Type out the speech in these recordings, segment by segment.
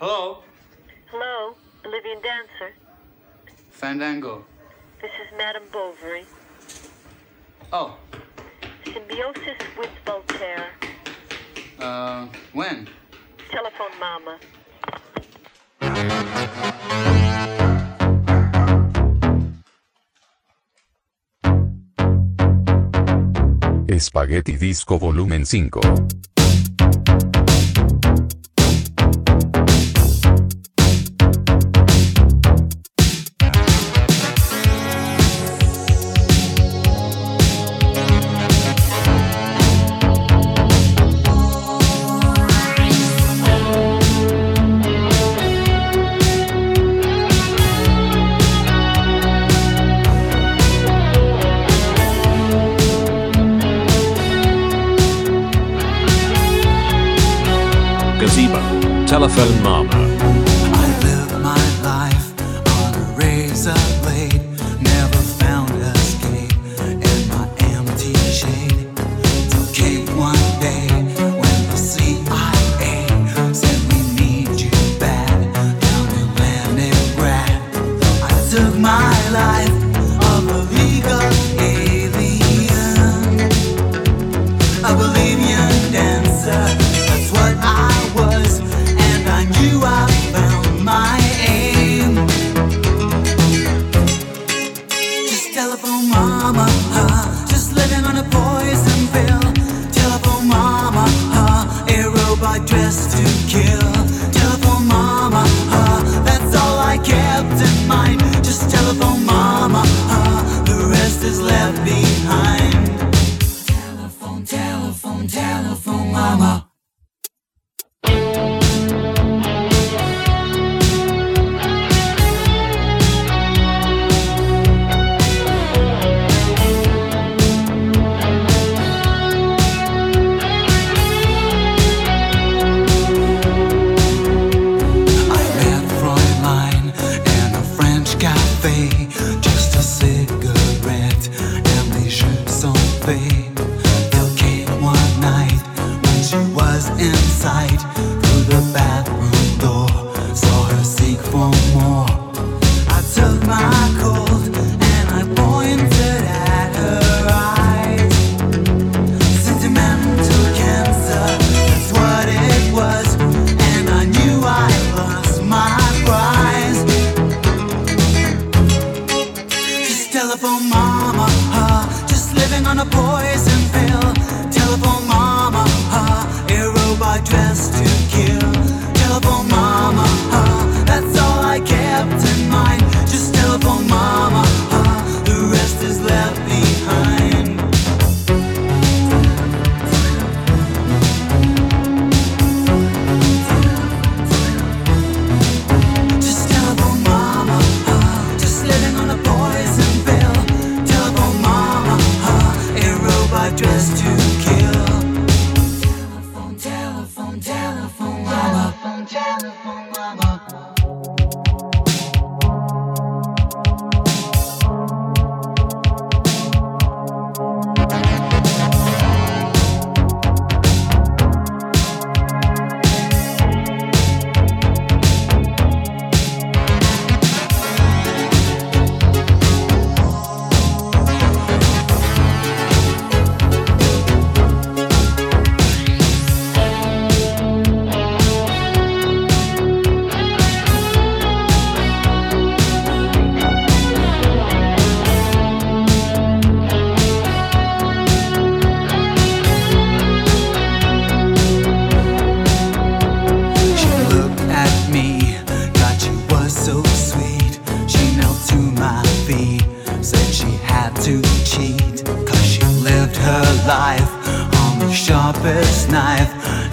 Hello? Hello, Bolivian dancer. Fandango. This is Madame Bovary. Oh, Symbiosis with Voltaire. uh, when? Telephone Mama. Spaguetti Disco Volumen 5. Telephone Mama. Just living on a poison pill. Telephone mama, dressed Just a cigarette and les jeux sont faits. On a poison pill. Telephone mama, huh? A robot dressed to kill. Telephone mama, robot dressed my feet, said she had to cheat. Cause she lived her life on the sharpest knife.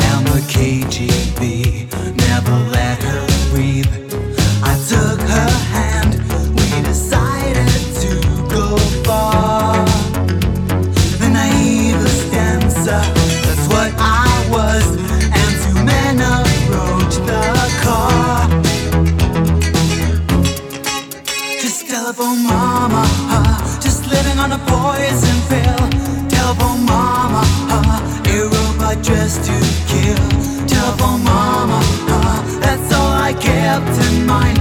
And the KGB mama, huh? Just living on a poison pill. Telephone mama, huh? A robot dressed to kill. Telephone mama, huh? That's all I kept in mind.